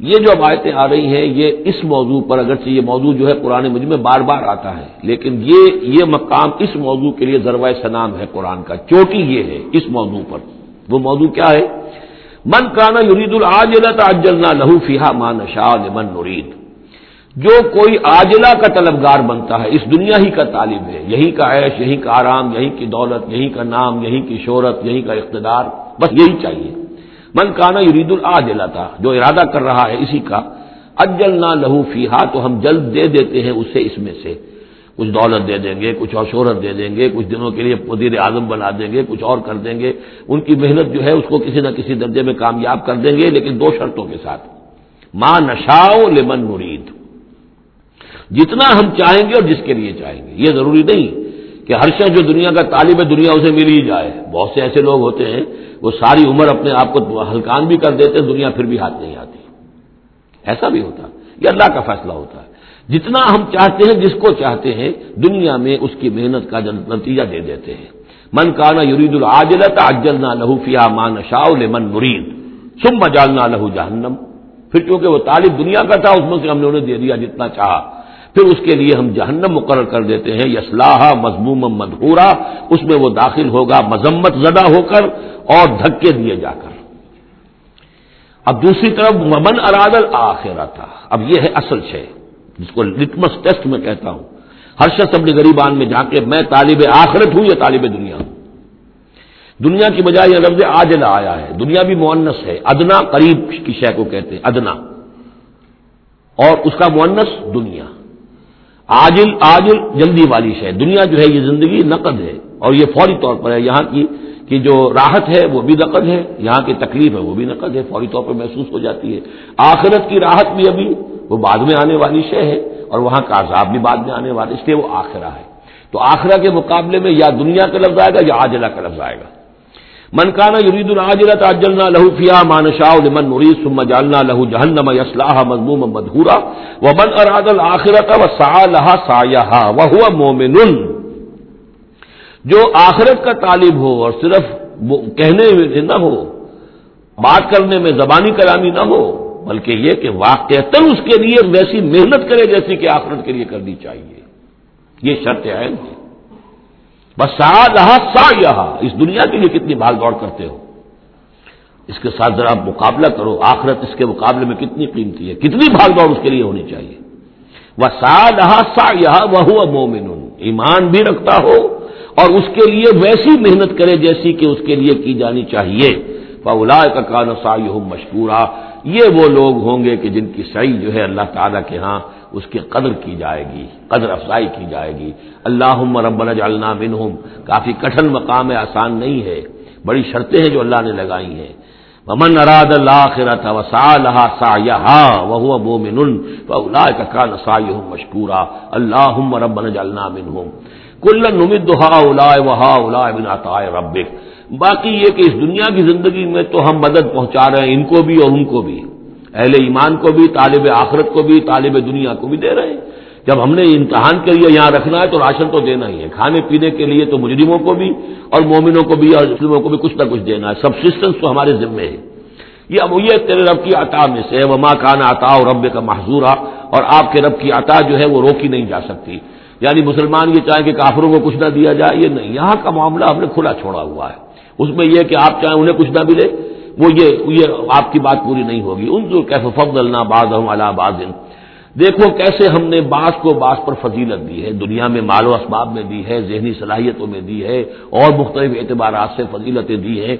یہ جو اب آیتیں آ رہی ہیں، یہ اس موضوع پر اگرچہ یہ موضوع جو ہے پرانے مجھ میں بار بار آتا ہے، لیکن یہ یہ مقام اس موضوع کے لیے ذروۂ سنام ہے قرآن کا۔ چوٹی یہ ہے اس موضوع پر۔ وہ موضوع کیا ہے؟ من کانا یرید العاجلت اجلنا لہو فیحا مان شاہ من نرید۔ جو کوئی آجلا کا طلبگار بنتا ہے، اس دنیا ہی کا طالب ہے۔ یہی کا عیش، یہی کا آرام، یہی کی دولت، یہی کا نام، یہی کی شہرت، یہی کا اقتدار، بس یہی چاہیے۔ من کانا یرید العاجلا تھا جو ارادہ کر رہا ہے اسی کا اجل نہ لہو فیحا تو ہم جلد دے دیتے ہیں اسے اس میں سے۔ کچھ دولت دے دیں گے، کچھ اور شہرت دے دیں گے، کچھ دنوں کے لیے وزیر اعظم بنا دیں گے، کچھ اور کر دیں گے۔ ان کی محنت جو ہے اس کو کسی نہ کسی درجے میں کامیاب کر دیں گے، لیکن دو شرطوں کے ساتھ۔ ماں نشاؤ لمن مرید جتنا ہم چاہیں گے اور جس کے لیے چاہیں گے۔ یہ ضروری نہیں کہ ہر شخص جو دنیا کا طالب ہے، دنیا اسے مل ہی جائے۔ بہت سے ایسے لوگ ہوتے ہیں وہ ساری عمر اپنے آپ کو ہلکان بھی کر دیتے ہیں دنیا پھر بھی ہاتھ نہیں آتی۔ ایسا بھی ہوتا۔ یہ اللہ کا فیصلہ ہوتا ہے۔ جتنا ہم چاہتے ہیں، جس کو چاہتے ہیں، دنیا میں اس کی محنت کا نتیجہ دے دیتے ہیں۔ من کانا یرید العاجلت اجلنا لہو فیا مان شاہ من مرید سم مجالنا لہو جہنم۔ پھر چونکہ وہ طالب دنیا کا تھا، اس میں سے ہم نے انہیں دے دیا جتنا چاہا۔ پھر اس کے لیے ہم جہنم مقرر کر دیتے ہیں یسلاح مضموم مدہورا اس میں وہ داخل ہوگا، مذمت زدہ ہو کر اور دھکے دیے جا کر۔ اب دوسری طرف ممن ارادل آخرا تھا اب یہ ہے اصل شے، جس کو لٹمس ٹیسٹ میں کہتا ہوں۔ ہر شخص اپنے غریبان میں جا کے، میں طالب آخرت ہوں یا طالب دنیا ہوں؟ دنیا کی بجائے یہ لفظ آجلا آیا ہے۔ دنیا بھی مونس ہے۔ ادنا قریب کی شے کو کہتے ہیں، ادنا۔ اور اس کا مونس دنیا۔ آجل آجل جلدی والی شے۔ دنیا جو ہے یہ زندگی نقد ہے اور یہ فوری طور پر ہے۔ یہاں کی کہ جو راحت ہے وہ بھی نقد ہے، یہاں کی تکلیف ہے وہ بھی نقد ہے، فوری طور پر محسوس ہو جاتی ہے۔ آخرت کی راحت بھی ابھی وہ بعد میں آنے والی شے ہے اور وہاں کا عذاب بھی بعد میں آنے والی، اس لیے وہ آخرہ ہے۔ تو آخرہ کے مقابلے میں یا دنیا کا لفظ آئے گا یا آجلا کا لفظ آئے گا۔ من کانا یرید العاجلت اجلنا لہو فیا مانشا لمن مرید ثم جعلنا لہو جہنم یصلاح مضموم مدھورا ومن اراد الاخرت وسعى سایہا وهو مومن جو آخرت کا طالب ہو اور صرف کہنے میں نہ ہو، بات کرنے میں زبانی کلامی نہ ہو، بلکہ یہ کہ واقع اس کے لیے ویسی محنت کرے جیسی کہ آخرت کے لیے کرنی چاہیے۔ یہ شرط عین ہے۔ بس سا رہا سا یہاں اس دنیا کے لیے کتنی بھاگ دوڑ کرتے ہو؟ اس کے ساتھ ذرا مقابلہ کرو۔ آخرت اس کے مقابلے میں کتنی قیمتی ہے؟ کتنی بھاگ دوڑ اس کے لیے ہونی چاہیے؟ وہ سا رہا سا یہاں وہ مومن ایمان بھی رکھتا ہو اور اس کے لیے ویسی محنت کرے جیسی کہ اس کے لیے کی جانی چاہیے۔ فولا کا کان سائی ہو مشکورہ یہ وہ لوگ ہوں گے کہ جن کی صحیح جو ہے اللہ تعالیٰ کے ہاں اس کی قدر کی جائے گی، قدر افزائی کی جائے گی۔ اللہ ربنا جعلنا منہم۔ کافی کٹھن مقام آسان نہیں ہے۔ بڑی شرطیں ہیں جو اللہ نے لگائی ہیں۔ ومن اراد الاخرت وسعلها سعيها وهو مؤمن فاولئك كان سعيهم مشكورا۔ اللهم ربنا اجعلنا منهم کل نمد هؤلاء وهؤلاء من عطاء ربك باقی یہ کہ اس دنیا کی زندگی میں تو ہم مدد پہنچا رہے ہیں، ان کو بھی اور ان کو بھی۔ اہل ایمان کو بھی، طالب آخرت کو بھی، طالب دنیا کو بھی دے رہے ہیں۔ جب ہم نے امتحان کے لیے یہاں رکھنا ہے تو راشن تو دینا ہی ہے۔ کھانے پینے کے لیے تو مجرموں کو بھی اور مومنوں کو بھی اور مسلموں کو بھی کچھ نہ کچھ دینا ہے۔ سبسٹنس تو ہمارے ذمے ہے۔ یہ اب یہ تیرے رب کی عطا میں سے وہ ماں کانا عطا اور رب کا محضورہ اور آپ کے رب کی عطا جو ہے وہ روکی نہیں جا سکتی۔ یعنی مسلمان یہ چاہیں کہ کافروں کو کچھ نہ دیا جائے، یہ نہیں۔ یہاں کا معاملہ ہم نے کھلا چھوڑا ہوا ہے۔ اس میں یہ کہ آپ چاہیں انہیں کچھ نہ ملے۔ وہ یہ یہ آپ کی بات پوری نہیں ہوگی۔ ان جو کیف فض اللہ باز اللہ باز دیکھو کیسے ہم نے باس کو باس پر فضیلت دی ہے۔ دنیا میں مال و اسباب میں دی ہے، ذہنی صلاحیتوں میں دی ہے، اور مختلف اعتبارات سے فضیلتیں دی ہیں۔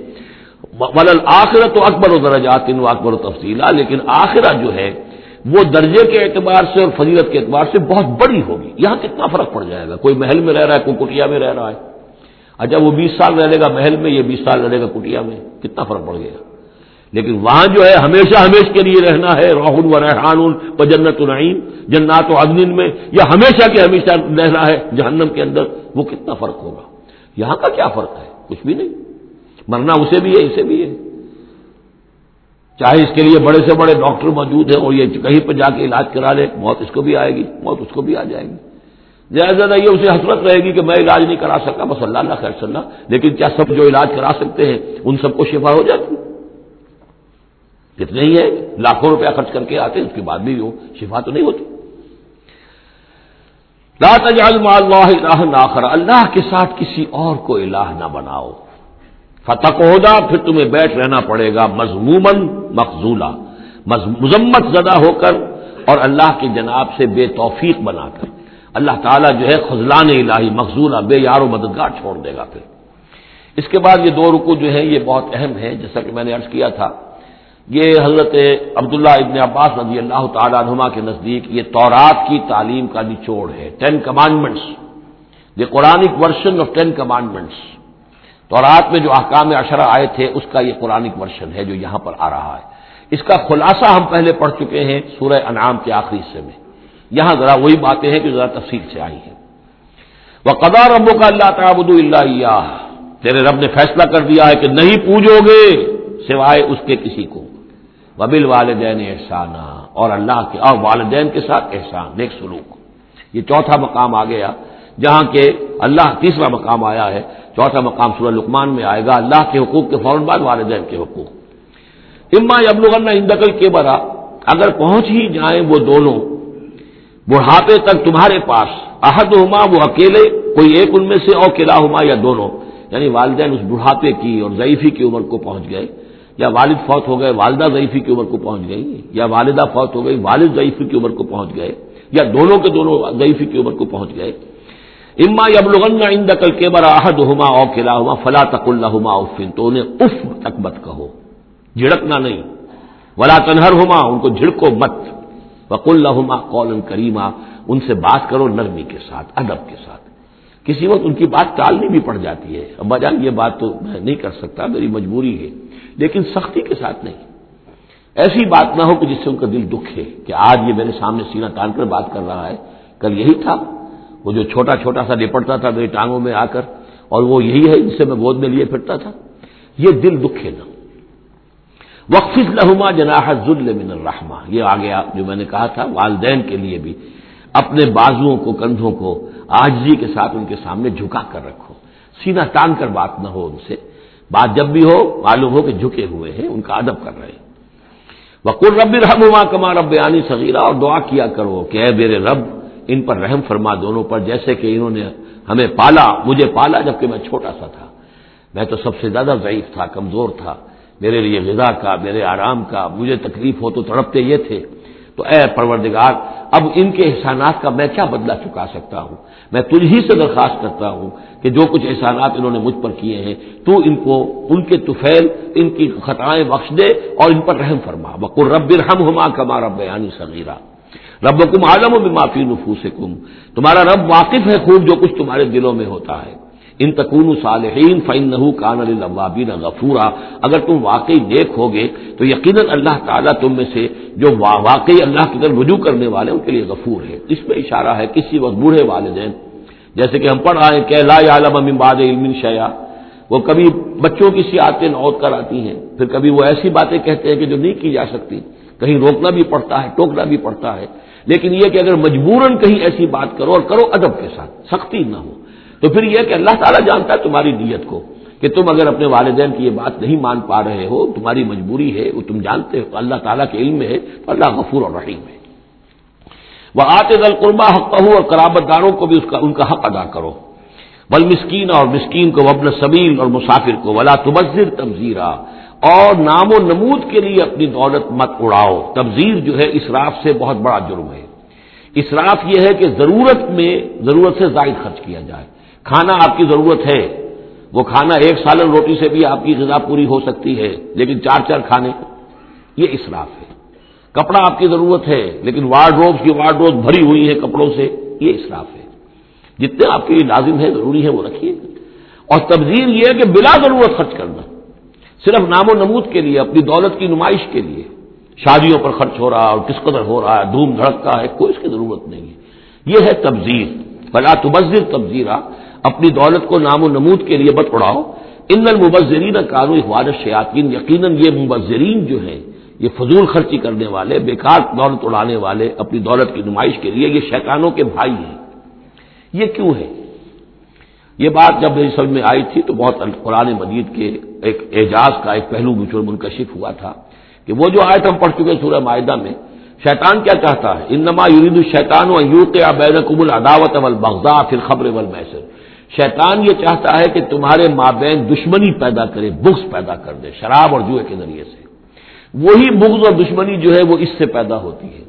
ولل آخرت و اکبر و درجات و اکبر و تفصیلہ لیکن آخرہ جو ہے، وہ درجے کے اعتبار سے اور فضیلت کے اعتبار سے بہت بڑی ہوگی۔ یہاں کتنا فرق پڑ جائے گا؟ کوئی محل میں رہ رہا ہے، کوئی کٹیا میں رہ رہا ہے۔ اچھا وہ بیس سال رہے گا محل میں، یہ بیس سال رہے گا کٹیا میں۔ کتنا فرق پڑ گیا؟ لیکن وہاں جو ہے ہمیشہ ہمیش کے لیے رہنا ہے راہل و ریحان و جنت العین جنات و عدن میں، یا ہمیشہ کے ہمیشہ رہنا ہے جہنم کے اندر، وہ کتنا فرق ہوگا؟ یہاں کا کیا فرق ہے؟ کچھ بھی نہیں۔ مرنا اسے بھی ہے، اسے بھی ہے۔ چاہے اس کے لیے بڑے سے بڑے ڈاکٹر موجود ہیں اور یہ کہیں پہ جا کے علاج کرا لے، موت اس کو بھی آئے گی، موت اس کو بھی آ جائے گی۔ زیادہ زیادہ یہ اسے حسرت رہے گی کہ میں علاج نہیں کرا سکتا، بس اللہ اللہ خیر اللہ۔ لیکن کیا سب جو علاج کرا سکتے ہیں، ان سب کو شفا ہو جاتی کتنے ہی ہے لاکھوں روپیہ خرچ کر کے آتے اس کے بعد بھی وہ شفا تو نہیں ہوتی۔ لا تجعل مع اللہ الہ ناخر اللہ کے ساتھ کسی اور کو الہ نہ بناؤ۔ فتح ہودا پھر تمہیں بیٹھ رہنا پڑے گا مضمومن مقزولہ مذمت زدہ ہو کر اور اللہ کی جناب سے بے توفیق بنا کر۔ اللہ تعالیٰ جو ہے خزلان الہی مقزولہ بے یار و مددگار چھوڑ دے گا پھر۔ اس کے بعد یہ دو رکو جو ہے یہ بہت اہم ہے جیسا کہ میں نے عرض کیا تھا۔ یہ حضرت عبداللہ ابن عباس رضی اللہ تعالیٰ عنہما کے نزدیک یہ تورات کی تعلیم کا نچوڑ ہے ٹین کمانڈمنٹس یہ Quranic version of ten commandments تورات میں جو احکام اشرا آئے تھے، اس کا یہ قرآنک ورژن ہے جو یہاں پر آ رہا ہے۔ اس کا خلاصہ ہم پہلے پڑھ چکے ہیں سورہ انعام کے آخری حصے میں۔ یہاں ذرا وہی باتیں ہیں کہ ذرا تفصیل سے آئی ہیں۔ وہ قدار ربو کا اللہ تعبد اللہ تیرے رب نے فیصلہ کر دیا ہے کہ نہیں پوجو گے سوائے اس کے کسی کو۔ وبل والدین احسانہ اور اللہ کے اور والدین کے ساتھ احسان، نیک سلوک۔ یہ چوتھا مقام آ گیا، جہاں کے اللہ تیسرا مقام آیا ہے۔ چوتھا مقام سورہ لکمان میں آئے گا، اللہ کے حقوق کے فوراً بعد والدین کے حقوق۔ اما ابلغن اندقل کے برا اگر پہنچ ہی جائیں وہ دونوں، بڑھاپے تک تمہارے پاس عہد ہما وہ اکیلے، کوئی ایک ان میں سے اور قلعہ ہما یا دونوں۔ یعنی والدین اس بڑھاپے کی اور ضعیفی کی عمر کو پہنچ گئے۔ یا والد فوت ہو گئے، والدہ ضعیفی کی عمر کو پہنچ گئی، یا والدہ فوت ہو گئی، والد ضعیفی کی عمر کو پہنچ گئے، یا دونوں کے دونوں ضعیفی کی عمر کو پہنچ گئے۔ اما ابلغن اند کل کے برا عہد ہما اور قلعہ ہما فلا تک اللہ افن تو انہیں اف تک مت کہو، جھڑکنا نہیں۔ ولا تنہر ہوما ان کو جھڑکو مت۔ وق اللہ قول کریما ان سے بات کرو نرمی کے ساتھ، ادب کے ساتھ۔ کسی وقت ان کی بات ٹالنی بھی پڑ جاتی ہے۔ ابا جان، یہ بات تو میں نہیں کر سکتا، میری مجبوری ہے۔ لیکن سختی کے ساتھ نہیں۔ ایسی بات نہ ہو کہ جس سے ان کا دل دکھ ہے کہ آج یہ میرے سامنے سینہ تان کر بات کر رہا ہے۔ کل یہی تھا۔ وہ جو چھوٹا چھوٹا سا لپٹتا تھا میری ٹانگوں میں آ کر، اور وہ یہی ہے جسے میں گود میں لیے پھرتا تھا۔ یہ دل دکھے نہ وقف لہما جناح ذل من الرحمہ یہ آ گیا جو میں نے کہا تھا، والدین کے لیے بھی۔ اپنے بازوؤں کو، کندھوں کو، آجزی کے ساتھ ان کے سامنے جھکا کر رکھو۔ سیدھا ٹان کر بات نہ ہو ان سے۔ بات جب بھی ہو، معلوم ہو کہ جھکے ہوئے ہیں، ان کا ادب کر رہے ہیں۔ وقر رب رحما کما رب آنی صغیرہ اور دعا کیا کرو کہ اے میرے رب، ان پر رحم فرما دونوں پر، جیسے کہ انہوں نے ہمیں پالا، مجھے پالا جبکہ میں چھوٹا سا تھا۔ میں تو سب سے زیادہ ضعیف تھا، کمزور تھا۔ میرے لیے غذا کا، میرے آرام کا، مجھے تکلیف ہو تو تڑپتے یہ تھے۔ تو اے پروردگار، اب ان کے احسانات کا میں کیا بدلہ چکا سکتا ہوں؟ میں تجھ ہی سے درخواست کرتا ہوں کہ جو کچھ احسانات انہوں نے مجھ پر کیے ہیں، تو ان کو، ان کے توفیل ان کی خطائیں بخش دے اور ان پر رحم فرما۔ بکر رب رحم ہما کما رب یعنی صغیرہ رب کم عالم و معافی نفوس تمہارا رب واقف ہے خوب جو کچھ تمہارے دلوں میں ہوتا ہے۔ ان تکون صالحین فن نہ کان الوابین غفورا۔ اگر تم واقعی نیک ہوگے تو یقیناً اللہ تعالیٰ تم میں سے جو واقعی اللہ کی طرف رجوع کرنے والے ان کے لیے غفور ہے۔ اس میں اشارہ ہے کسی وقت بوڑھے والدین۔ جیسے کہ ہم پڑھ رہے ہیں کہ لا عالم امباد علم شیا وہ کبھی بچوں کی سی آتے نوت کر آتی ہیں، پھر کبھی وہ ایسی باتیں کہتے ہیں کہ جو نہیں کی جا سکتی۔ کہیں روکنا بھی پڑتا ہے، ٹوکنا بھی پڑتا ہے۔ لیکن یہ کہ اگر مجبوراً کہیں ایسی بات کرو اور کرو ادب کے ساتھ، سختی نہ ہو۔ تو پھر یہ کہ اللہ تعالیٰ جانتا ہے تمہاری نیت کو کہ تم اگر اپنے والدین کی یہ بات نہیں مان پا رہے ہو، تمہاری مجبوری ہے، وہ تم جانتے ہو، اللہ تعالیٰ کے علم میں ہے، تو اللہ غفور اور رحیم ہے۔ وہ آتے دل قربا حق ہو اور قرابت داروں کو بھی اس کا، ان کا حق ادا کرو۔ بل مسکین اور مسکین کو وبن سبیل اور مسافر کو۔ ولا تبذر تبزیرہ اور نام و نمود کے لیے اپنی دولت مت اڑاؤ۔ تبزیر جو ہے، اسراف سے بہت بڑا جرم ہے۔ اسراف یہ ہے کہ ضرورت میں، ضرورت سے زائد خرچ کیا جائے۔ کھانا آپ کی ضرورت ہے، وہ کھانا ایک سالن روٹی سے بھی آپ کی غذا پوری ہو سکتی ہے، لیکن چار چار کھانے، یہ اسراف ہے۔ کپڑا آپ کی ضرورت ہے، لیکن وارڈ روب کی وارڈ روز بھری ہوئی ہے کپڑوں سے، یہ اسراف ہے۔ جتنے آپ کے لیے لازم ہے ضروری ہے وہ رکھیے۔ اور تبدیل یہ ہے کہ بلا ضرورت خرچ کرنا، صرف نام و نمود کے لیے، اپنی دولت کی نمائش کے لیے۔ شادیوں پر خرچ ہو رہا اور کس قدر ہو رہا ہے دھوم دھڑکتا ہے، کوئی اس کی ضرورت نہیں ہے۔ یہ ہے تبزیر بلا تبزر تبزیرہ اپنی دولت کو نام و نمود کے لیے بت اڑاؤ۔ ان المبذرین قانو اخبار شیاطین یقیناً یہ مبذرین جو ہیں، یہ فضول خرچی کرنے والے، بیکار دولت اڑانے والے، اپنی دولت کی نمائش کے لیے یہ شیطانوں کے بھائی ہیں۔ یہ کیوں ہے یہ بات جب میری سمجھ میں آئی تھی تو بہت قرآن مجید کے ایک اعجاز کا ایک پہلو مجھ منکشف ہوا تھا کہ وہ جو آیت ہم پڑھ چکے سورہ معاہدہ میں، شیطان کیا چاہتا ہے؟ انما یرید الشیطان و یوق بین قبول عداوت اول بغذا پھر خبر اول شیطان یہ چاہتا ہے کہ تمہارے مابین دشمنی پیدا کرے بغض پیدا کر دے شراب اور جوئے کے ذریعے سے۔ وہی بغض اور دشمنی جو ہے وہ اس سے پیدا ہوتی ہے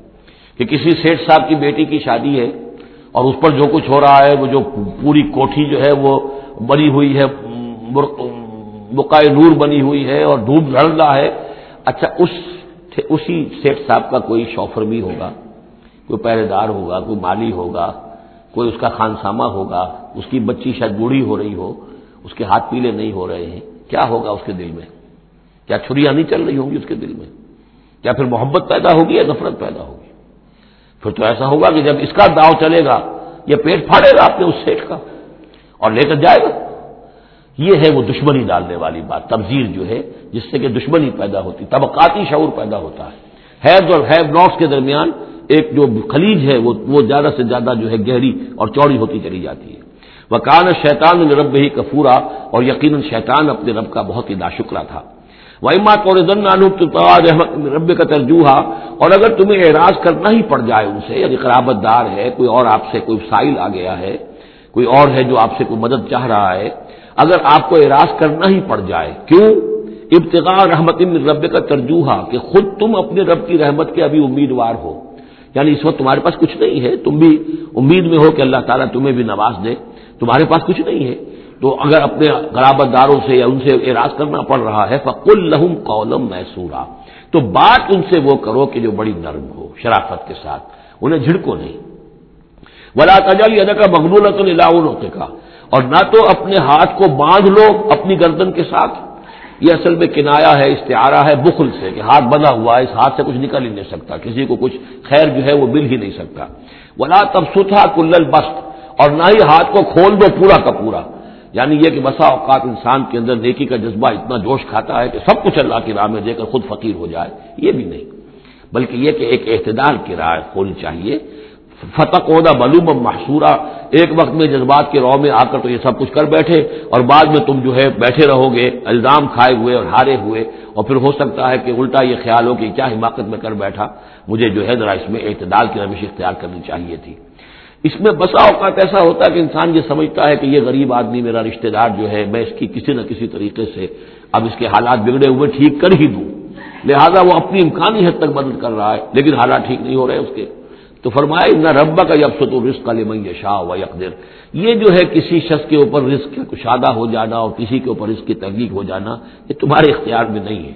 کہ کسی سیٹ صاحب کی بیٹی کی شادی ہے اور اس پر جو کچھ ہو رہا ہے، وہ جو پوری کوٹھی جو ہے وہ بنی ہوئی ہے، بقائے نور بنی ہوئی ہے اور دھوپ لڑ رہا ہے۔ اچھا اس اسی سیٹ صاحب کا کوئی شوفر بھی ہوگا، کوئی پہرے دار ہوگا، کوئی مالی ہوگا کوئی اس کا خانسامہ ہوگا، اس کی بچی شاید بوڑھی ہو رہی ہو، اس کے ہاتھ پیلے نہیں ہو رہے ہیں، کیا ہوگا اس کے دل میں؟ کیا چھریاں نہیں چل رہی ہوں گی اس کے دل میں؟ کیا پھر محبت پیدا ہوگی یا نفرت پیدا ہوگی؟ پھر تو ایسا ہوگا کہ جب اس کا داؤ چلے گا، یہ پیٹ پھاڑے گا اپنے اس سیٹ کا اور لے کر جائے گا۔ یہ ہے وہ دشمنی ڈالنے والی بات تبزیر جو ہے، جس سے کہ دشمنی پیدا ہوتی، طبقاتی شعور پیدا ہوتا ہے۔ ہیو اور ہیو ناٹس کے درمیان ایک جو خلیج ہے وہ وہ زیادہ سے زیادہ جو ہے گہری اور چوڑی ہوتی چلی جاتی ہے۔ وہ کان شیطان رب ہی کفورا اور یقیناً شیطان اپنے رب کا بہت ہی ناشکرا تھا۔ رب کا ترجوحا اور اگر تمہیں اعراض کرنا ہی پڑ جائے ان سے یعنی قرابت دار ہے، کوئی اور آپ سے کوئی سائل آ گیا ہے، کوئی اور ہے جو آپ سے کوئی مدد چاہ رہا ہے، اگر آپ کو اعراض کرنا ہی پڑ جائے، کیوں؟ ابتقاء رحمت رب کا ترجوحا کہ خود تم اپنے رب کی رحمت کے ابھی امیدوار ہو۔ یعنی اس وقت تمہارے پاس کچھ نہیں ہے۔ تم بھی امید میں ہو کہ اللہ تعالیٰ تمہیں بھی نواز دے۔ تمہارے پاس کچھ نہیں ہے۔ تو اگر اپنے قرابت داروں سے یا ان سے اعراض کرنا پڑ رہا ہے فق الحم قولم محسورا تو بات ان سے وہ کرو کہ جو بڑی نرم ہو، شرافت کے ساتھ۔ انہیں جھڑکو نہیں۔ ولا تجل ادا کا مغلولت اللہ کا اور نہ تو اپنے ہاتھ کو باندھ لو اپنی گردن کے ساتھ۔ یہ اصل میں کنایا ہے، استعارہ ہے، بخل سے کہ ہاتھ بنا ہوا ہے، اس ہاتھ سے کچھ نکل ہی نہیں سکتا، کسی کو کچھ خیر جو ہے وہ مل ہی نہیں سکتا۔ ولا تب ستھا کل بست اور نہ ہی ہاتھ کو کھول دو پورا کا پورا۔ یعنی یہ کہ بسا اوقات انسان کے اندر نیکی کا جذبہ اتنا جوش کھاتا ہے کہ سب کچھ اللہ کی راہ میں دے کر خود فقیر ہو جائے، یہ بھی نہیں۔ بلکہ یہ کہ ایک اعتدال کی راہ ہونی چاہیے۔ فتح عہدہ بلوم محصورہ ایک وقت میں جذبات کے رو میں آ کر تو یہ سب کچھ کر بیٹھے اور بعد میں تم جو ہے بیٹھے رہو گے، الزام کھائے ہوئے اور ہارے ہوئے۔ اور پھر ہو سکتا ہے کہ الٹا یہ خیال ہو کہ کیا حماقت میں کر بیٹھا۔ مجھے جو ہے ذرا اس میں اعتدال کی روش اختیار کرنی چاہیے تھی۔ اس میں بسا اوقات ایسا ہوتا ہے کہ انسان یہ سمجھتا ہے کہ یہ غریب آدمی میرا رشتہ دار جو ہے، میں اس کی کسی نہ کسی طریقے سے اب اس کے حالات بگڑے ہوئے، ٹھیک کر ہی دوں۔ لہذا وہ اپنی امکانی حد تک مدد کر رہا ہے، لیکن حالات ٹھیک نہیں ہو رہے اس کے۔ تو فرمائے نہ ربا کا یکسط رسق علی من شاہ و یقدر یہ جو ہے کسی شخص کے اوپر رزق کشادہ ہو جانا اور کسی کے اوپر رزق کی تحقیق ہو جانا، یہ تمہارے اختیار میں نہیں ہے۔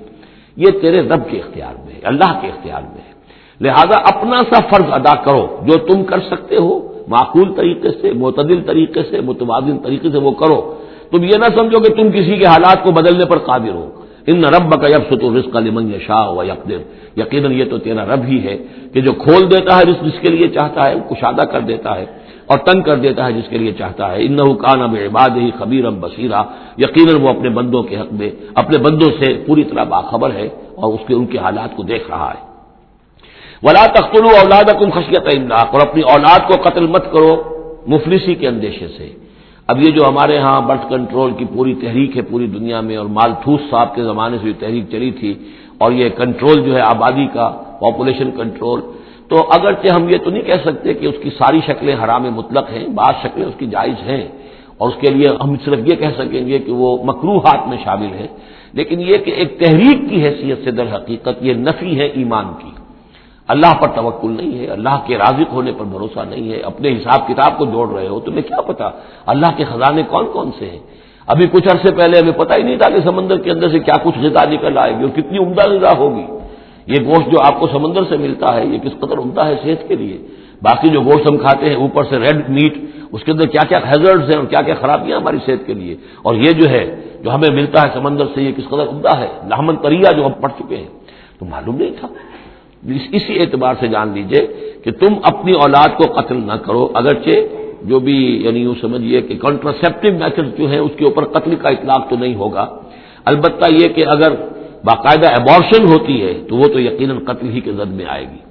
یہ تیرے رب کے اختیار میں ہے، اللہ کے اختیار میں ہے۔ لہذا اپنا سا فرض ادا کرو، جو تم کر سکتے ہو، معقول طریقے سے، معتدل طریقے سے، متوازن طریقے سے وہ کرو۔ تم یہ نہ سمجھو کہ تم کسی کے حالات کو بدلنے پر قادر ہو۔ ان رب کا یب ستو رزق لمن شاہ و یقدر۔ یقیناً یہ تو تیرا رب ہی ہے کہ جو کھول دیتا ہے جس کے لیے چاہتا ہے کشادہ کر دیتا ہے اور تنگ کر دیتا ہے جس کے لیے چاہتا ہے۔ ان کان اب عباد ہی خبیر ام بصیرہ یقیناً وہ اپنے بندوں کے حق میں، اپنے بندوں سے پوری طرح باخبر ہے اور اس کے، ان کے حالات کو دیکھ رہا ہے۔ ولا تختلو اولاد کم خشیت املاق اور اپنی اولاد کو قتل مت کرو مفلسی کے اندیشے سے۔ اب یہ جو ہمارے ہاں برتھ کنٹرول کی پوری تحریک ہے پوری دنیا میں اور مالتھوس صاحب کے زمانے سے جو تحریک چلی تھی اور یہ کنٹرول جو ہے آبادی کا پاپولیشن کنٹرول تو اگرچہ ہم یہ تو نہیں کہہ سکتے کہ اس کی ساری شکلیں حرام مطلق ہیں، بعض شکلیں اس کی جائز ہیں اور اس کے لیے ہم صرف یہ کہہ سکیں گے کہ وہ مکرو ہاتھ میں شامل ہے لیکن یہ کہ ایک تحریک کی حیثیت سے در حقیقت یہ نفی ہے ایمان کی۔ اللہ پر توکل نہیں ہے، اللہ کے رازق ہونے پر بھروسہ نہیں ہے، اپنے حساب کتاب کو جوڑ رہے ہو، تمہیں کیا پتا؟ اللہ کے خزانے کون کون سے ہیں؟ ابھی کچھ عرصے پہلے ہمیں پتہ ہی نہیں تھا کہ سمندر کے اندر سے کیا کچھ غذا نکل آئے گی اور کتنی عمدہ غذا ہوگی۔ یہ گوشت جو آپ کو سمندر سے ملتا ہے، یہ کس قدر عمدہ ہے صحت کے لیے؟ باقی جو گوشت ہم کھاتے ہیں، اوپر سے ریڈ میٹ، اس کے اندر کیا کیا ہیزرڈز ہیں اور کیا کیا خرابیاں ہماری صحت کے لیے؟ اور یہ جو ہے، جو ہمیں ملتا ہے سمندر سے، یہ کس قدر عمدہ ہے؟ لہمن تریا جو ہم پڑھ چکے ہیں، تو معلوم نہیں تھا۔ اسی اعتبار سے جان لیجیے کہ تم اپنی اولاد کو قتل نہ کرو، اگرچہ جو بھی یعنی یوں سمجھیے کہ کنٹراسپٹیو میتھڈ جو ہے اس کے اوپر قتل کا اطلاق تو نہیں ہوگا۔ البتہ یہ کہ اگر باقاعدہ ایبارشن ہوتی ہے تو وہ تو یقیناً قتل ہی کے زد میں آئے گی۔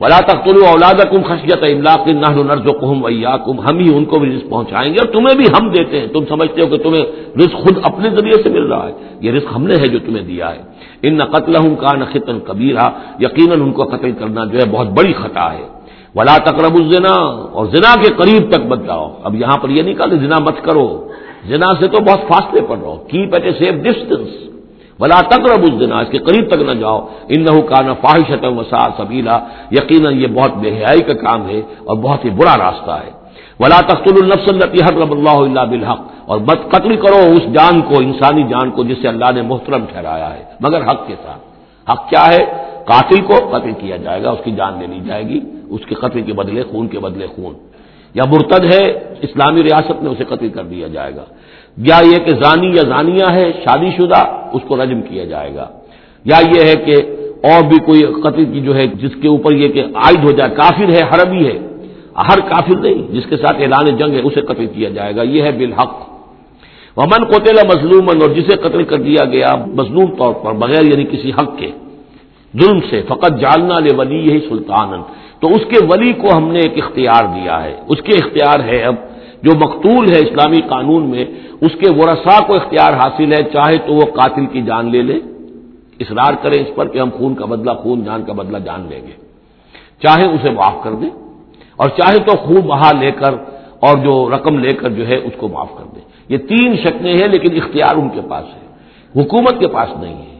ولا تخت اولاد کم خشیت املاق نرز و کم ویا کم ہم ہی ان کو بھی رزق پہنچائیں گے اور تمہیں بھی ہم دیتے ہیں۔ تم سمجھتے ہو کہ تمہیں رزق خود اپنے ذریعے سے مل رہا ہے۔ یہ رزق ہم نے ہے جو تمہیں دیا ہے۔ ان نہ قتل ہوں کا نقطن کبیرہ یقیناً ان کو قتل کرنا جو ہے بہت بڑی خطا ہے۔ ولا تقرب الزنا۔ اور زنا کے قریب تک بد جاؤ۔ اب یہاں پر یہ نہیں کہا کہ زنا مت کرو۔ زنا سے تو بہت فاصلے پر رہو۔ Keep at a safe distance بلا تقرب الزنا، اس کے قریب تک نہ جاؤ۔ ان نہ کا نہ فواہشت وسا سبیلا۔ یقیناً یہ بہت بے حیائی کا کام ہے اور بہت ہی برا راستہ ہے۔ ولا تخت النفس التی حرم اللہ اللہ بالحق۔ اور بد قتل کرو اس جان کو، انسانی جان کو جس سے اللہ نے محترم ٹھہرایا ہے۔ مگر حق کے ساتھ۔ حق کیا ہے؟ قاتل کو قتل کیا جائے گا، اس کی جان لے لی جائے گی۔ اس کے قتل کے بدلے خون کے بدلے خون۔ یا مرتد ہے، اسلامی ریاست میں اسے قتل کر دیا جائے گا۔ یا یہ کہ زانی یا زانیہ ہے، شادی شدہ، اس کو رجم کیا جائے گا۔ یا یہ ہے کہ اور بھی کوئی قتل کی جو ہے، جس کے اوپر یہ کہ عائد ہو جائے، کافر ہے، حربی ہے۔ ہر کافر نہیں، جس کے ساتھ اعلان جنگ ہے، اسے قتل کیا جائے گا۔ یہ ہے بالحق۔ ومن کوتےلا مظلوم اور جسے قتل کر دیا گیا مظلوم طور پر، بغیر یعنی کسی حق کے، ظلم سے، فقط جالنا لے ولی یہی سلطان تو اس کے ولی کو ہم نے ایک اختیار دیا ہے۔ اس کے اختیار ہے اب جو مقتول ہے اسلامی قانون میں، اس کے ورثا کو اختیار حاصل ہے، چاہے تو وہ قاتل کی جان لے لے۔ اصرار کریں اس پر کہ ہم خون کا بدلہ، خون جان کا بدلہ جان لیں گے۔ چاہے اسے معاف کر دیں، اور چاہے تو خون بہا لے کر اور جو رقم لے کر جو ہے، اس کو معاف کر دیں۔ یہ تین شکلیں ہیں، لیکن اختیار ان کے پاس ہے۔ حکومت کے پاس نہیں ہے۔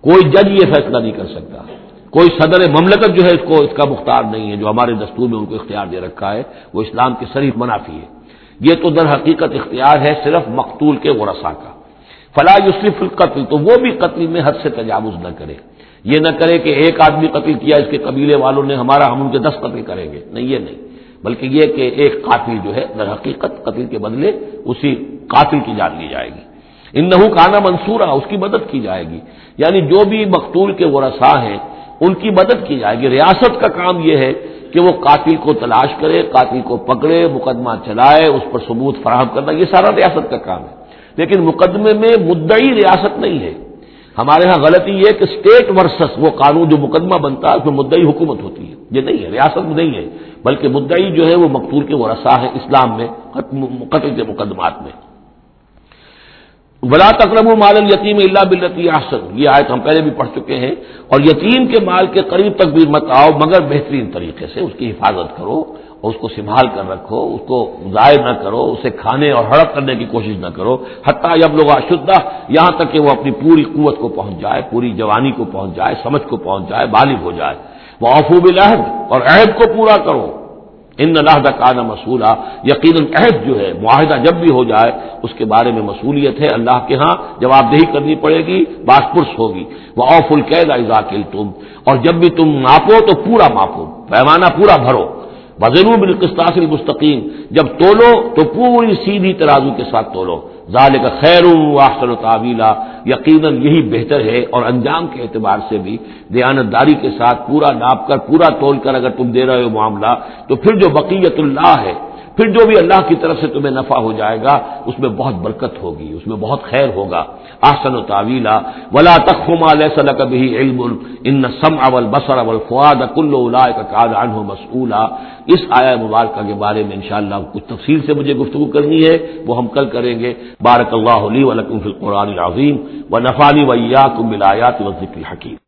کوئی جج یہ فیصلہ نہیں کر سکتا۔ کوئی صدر مملکت جو ہے، اس کو، اس کا مختار نہیں ہے۔ جو ہمارے دستور میں ان کو اختیار دے رکھا ہے، وہ اسلام کی شریف منافی ہے یہ تو در حقیقت اختیار ہے صرف مقتول کے ورثا کا۔ فلاح یوسف القتل، تو وہ بھی قتل میں حد سے تجاوز نہ کرے۔ یہ نہ کرے کہ ایک آدمی قتل کیا، اس کے قبیلے والوں نے ہمارا، ہم ان کے دس قتل کریں گے۔ نہیں، یہ نہیں۔ بلکہ یہ کہ ایک قاتل جو ہے در حقیقت قتل کے بدلے اسی قاتل کی جان لی جائے گی۔ ان نحو کانا منصورہ اس کی مدد کی جائے گی۔ یعنی جو بھی مقتول کے ورثا ہیں، ان کی مدد کی جائے گی۔ ریاست کا کام یہ ہے کہ وہ قاتل کو تلاش کرے، قاتل کو پکڑے، مقدمہ چلائے، اس پر ثبوت فراہم کرنا، یہ سارا ریاست کا کام ہے۔ لیکن مقدمے میں مدعی ریاست نہیں ہے۔ ہمارے ہاں غلطی یہ کہ اسٹیٹ ورسس وہ قانون جو مقدمہ بنتا ہے، اس میں مدعی حکومت ہوتی ہے۔ یہ نہیں ہے، ریاست میں نہیں ہے، بلکہ مدعی جو ہے وہ مقتول کے وہ رسا ہے اسلام میں، قتل کے مقدمات میں۔ بلا تقرب مال یتیم اللہ بلتی احسن یہ آیت ہم پہلے بھی پڑھ چکے ہیں۔ اور یتیم کے مال کے قریب تک بھی مت آؤ، مگر بہترین طریقے سے اس کی حفاظت کرو، اور اس کو سنبھال کر رکھو، اس کو ضائع نہ کرو، اسے کھانے اور ہڑپ کرنے کی کوشش نہ کرو۔ حتیٰ جب لوگ اشدہ، یہاں تک کہ وہ اپنی پوری قوت کو پہنچ جائے، پوری جوانی کو پہنچ جائے، سمجھ کو پہنچ جائے، بالغ ہو جائے۔ وہ افوب العہد اور عہد کو پورا کرو۔ ان اللہ کا نا مسولہ یقیناً عہد جو ہے، معاہدہ جب بھی ہو جائے، اس کے بارے میں مصولیت ہے اللہ کے ہاں جواب دہی کرنی پڑے گی باسپرس ہوگی۔ وہ اوف القید ذاکل تم اور جب بھی تم ناپو تو پورا ماپو، پیمانہ پورا بھرو۔ بزرو بالقسطاس المستقیم جب تولو تو پوری سیدھی ترازو کے ساتھ تولو۔ ظال کا خیر واسل و تعویلا، یقیناً یہی بہتر ہے اور انجام کے اعتبار سے بھی دیانتداری کے ساتھ پورا ناپ کر، پورا تول کر اگر تم دے رہے ہو معاملہ، تو پھر جو بقیت اللہ ہے پھر جو بھی اللہ کی طرف سے تمہیں نفع ہو جائے گا، اس میں بہت برکت ہوگی، اس میں بہت خیر ہوگا۔ آسن و تعویلا۔ ولا تخما علیہ کبھی علم۔ ان سم اول بسر اول فواد کل کا ہو مسئولہ اس آیا مبارکہ کے بارے میں انشاءاللہ کچھ تفصیل سے مجھے گفتگو کرنی ہے، وہ ہم کل کریں گے۔ بارک اللہ علی ولکم فی القرآن العظیم۔ و نفانی ویا کم بلایات و ذکر حکیم